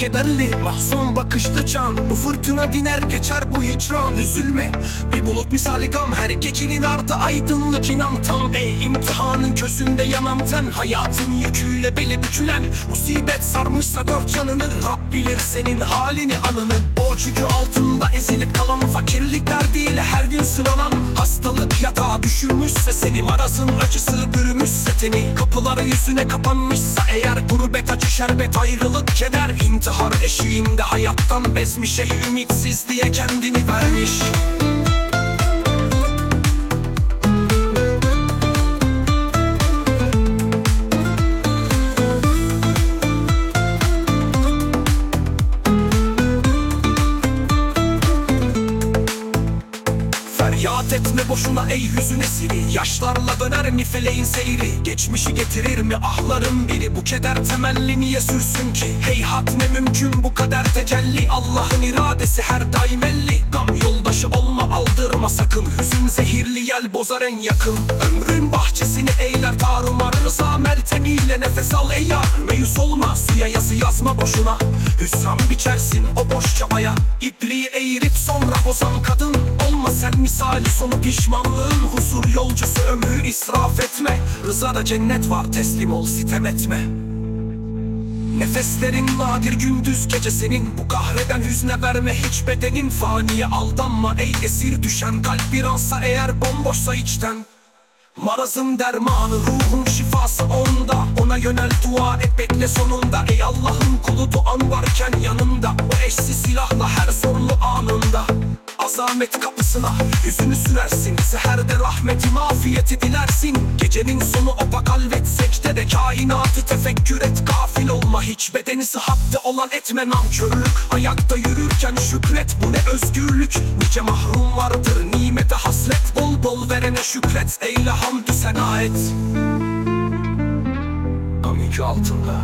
kederli Mahzun bakışlı can Bu fırtına diner geçer bu hicran. Üzülme bir bulut misali gam Her gecenin ardı aydınlık. İnan tam Ey imtihanın közünde yanan ten Hayatın yüküyle beli bükülen. Musibet sarmışsa dört yanını Rab bilir. Senin halini anını Borç yükü altında ezilip kalan Fakirlik derdiyle her gün sıralan Hastalık düşürmüşse seni Marazın acısı bürümüşse teni Kapıları yüzüne kapanmışsa eğer Gurbet acı şerbet ayrılık keder. İntihar eşiğinde hayattan bezmiş Ey ümitsiz diye kendini vermiş Feryat etme boşuna ey hüzün esiri. Yaşlarla döner mi feleğin seyri. Geçmişi getirir mi ahların biri? Bu keder temelli niye sürsün ki? Heyhat ne mümkün bu kader tecelli? Allah'ın iradesi her daim elli. Gam yoldaşı olma aldırma sakın. Hüzün zehirli yel bozar en yakın. Ömrün bahçesini eyler tarumar. Rıza meltemiyle nefes al ey yar. Meyus olma suya yazı yazma boşuna. Hüsran biçersin o boş çabaya İpliği eğirip sonra bozan kadın Olma sen misali sonu pişmanlığın Huzur yolcusu ömrü israf etme. Rızada cennet var teslim ol sitem etme. Nefeslerin nadir gündüz gece senin. Bu kahreden hüzne verme hiç bedenin. Faniye aldanma ey esir düşen Kalp. Bir ansa eğer bomboşsa içten. Marazın dermanı ruhun şifası onda. Ona yönel dua et bekle sonunda. Ey Allah'ın kulu duan varken yanında. O eşsiz silahla her Azamet kapısına. Yüzünü sürersin Seherde rahmeti mafiyeti dilersin. Gecenin sonu opak halvet secdede Kainatı tefekkür et. Gafil olma Hiç bedeni sıhhatte olan etme nankörlük. Ayakta yürürken şükret bu ne özgürlük? Nice mahrum vardır nimete hasret. Bol bol verene şükret eyle hamdü sena et. Yükü altında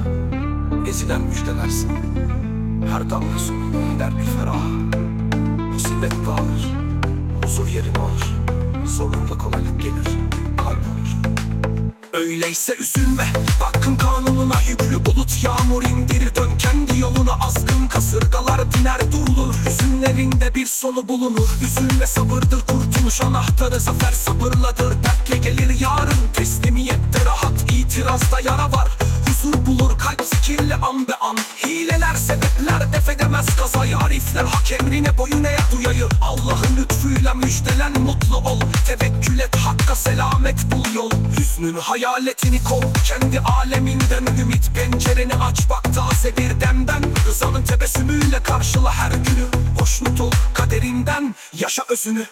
ezilen müjdelersin. Her damla sonu der bir ferah Musibet dağılır Huzur yerine alır Sonunda kolaylık gelir. Kalp olur Öyleyse üzülme. Hakkın kanununa yüklü bulut Yağmur indir dön kendi yoluna Azgın kasırgalar diner durulur. Hüzünlerinde bir sonu bulunur. Üzülme sabırdır kurtuluş anahtarı. Zafer sabırladır. Dertle gelir yarın. Teslimiyette rahat itirazda yara var Huzur bulur kalp zikirle an be an. Hileler sebepler def edemez kazayı. Arifler hak emrine boyun eğer duyayı. Allah'ın lütfuyla müjdelen mutlu ol. Tevekkül et hakka selamet bul yol. Hüznün hayaletini kov Kendi aleminden ümit. Pencereni aç Bak taze bir demden. Rızanın tebessümüyle karşıla her günü. Hoşnut ol kaderinden Yaşa özünü